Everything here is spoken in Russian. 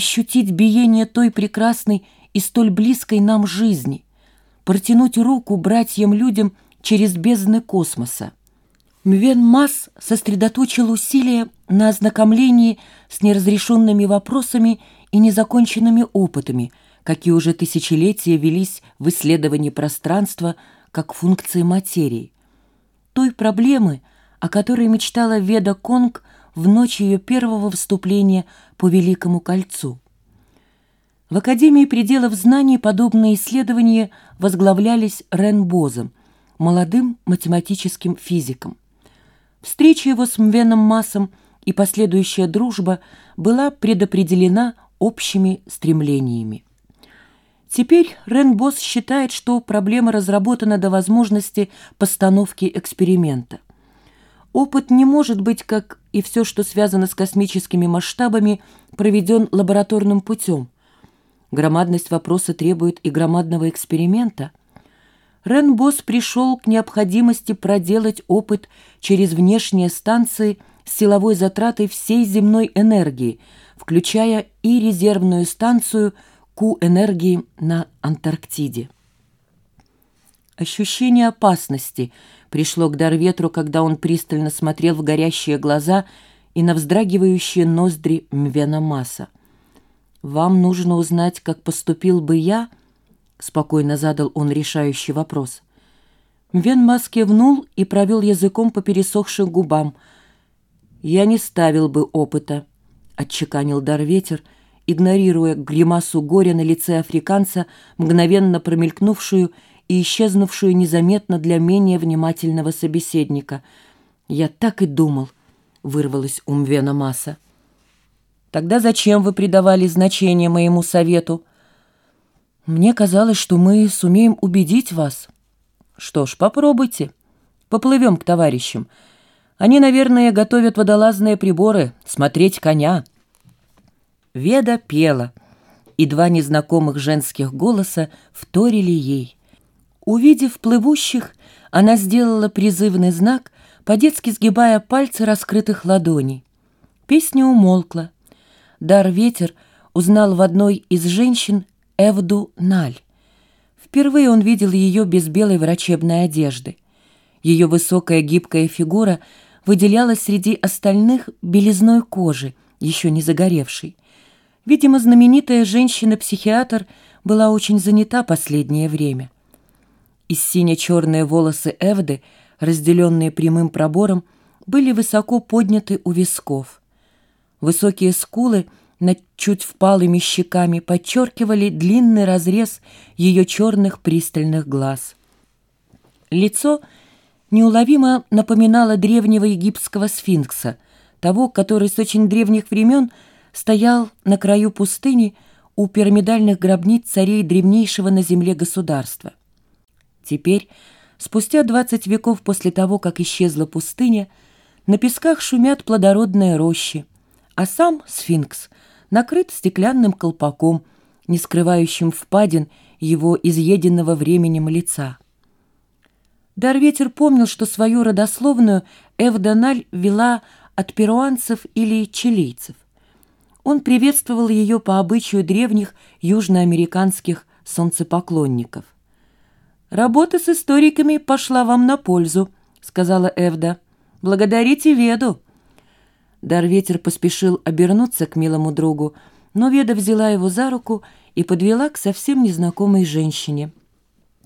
ощутить биение той прекрасной и столь близкой нам жизни, протянуть руку братьям-людям через бездны космоса. Мвен Масс сосредоточил усилия на ознакомлении с неразрешенными вопросами и незаконченными опытами, какие уже тысячелетия велись в исследовании пространства как функции материи. Той проблемы, о которой мечтала Веда Конг в ночь ее первого вступления по Великому кольцу. В Академии пределов знаний подобные исследования возглавлялись Рен Бозом, молодым математическим физиком. Встреча его с Мвеном Массом и последующая дружба была предопределена общими стремлениями. Теперь Рен Босс считает, что проблема разработана до возможности постановки эксперимента. Опыт не может быть, как и все, что связано с космическими масштабами, проведен лабораторным путем. Громадность вопроса требует и громадного эксперимента. Рен Босс пришел к необходимости проделать опыт через внешние станции с силовой затратой всей земной энергии, включая и резервную станцию Q-энергии на Антарктиде. Ощущение опасности пришло к Дарветру, когда он пристально смотрел в горящие глаза и на вздрагивающие ноздри Мвена Маса. «Вам нужно узнать, как поступил бы я?» — спокойно задал он решающий вопрос. Мвен Мас кивнул и провел языком по пересохшим губам. «Я не ставил бы опыта», — отчеканил Дарветер, игнорируя гримасу горя на лице африканца, мгновенно промелькнувшую и исчезнувшую незаметно для менее внимательного собеседника. «Я так и думал», — вырвалось у Мвена Масса. «Тогда зачем вы придавали значение моему совету?» «Мне казалось, что мы сумеем убедить вас». «Что ж, попробуйте. Поплывем к товарищам. Они, наверное, готовят водолазные приборы, смотреть коня». Веда пела, и два незнакомых женских голоса вторили ей. Увидев плывущих, она сделала призывный знак, по-детски сгибая пальцы раскрытых ладоней. Песня умолкла. Дар ветер узнал в одной из женщин Эвду Наль. Впервые он видел ее без белой врачебной одежды. Ее высокая гибкая фигура выделялась среди остальных белизной кожи, еще не загоревшей. Видимо, знаменитая женщина-психиатр была очень занята последнее время и сине-черные волосы Эвды, разделенные прямым пробором, были высоко подняты у висков. Высокие скулы над чуть впалыми щеками подчеркивали длинный разрез ее черных пристальных глаз. Лицо неуловимо напоминало древнего египетского сфинкса, того, который с очень древних времен стоял на краю пустыни у пирамидальных гробниц царей древнейшего на земле государства. Теперь, спустя двадцать веков после того, как исчезла пустыня, на песках шумят плодородные рощи, а сам сфинкс накрыт стеклянным колпаком, не скрывающим впадин его изъеденного временем лица. Дарветер помнил, что свою родословную Эвдональ вела от перуанцев или чилийцев. Он приветствовал ее по обычаю древних южноамериканских солнцепоклонников – «Работа с историками пошла вам на пользу», — сказала Эвда. «Благодарите Веду». Дарветер поспешил обернуться к милому другу, но Веда взяла его за руку и подвела к совсем незнакомой женщине —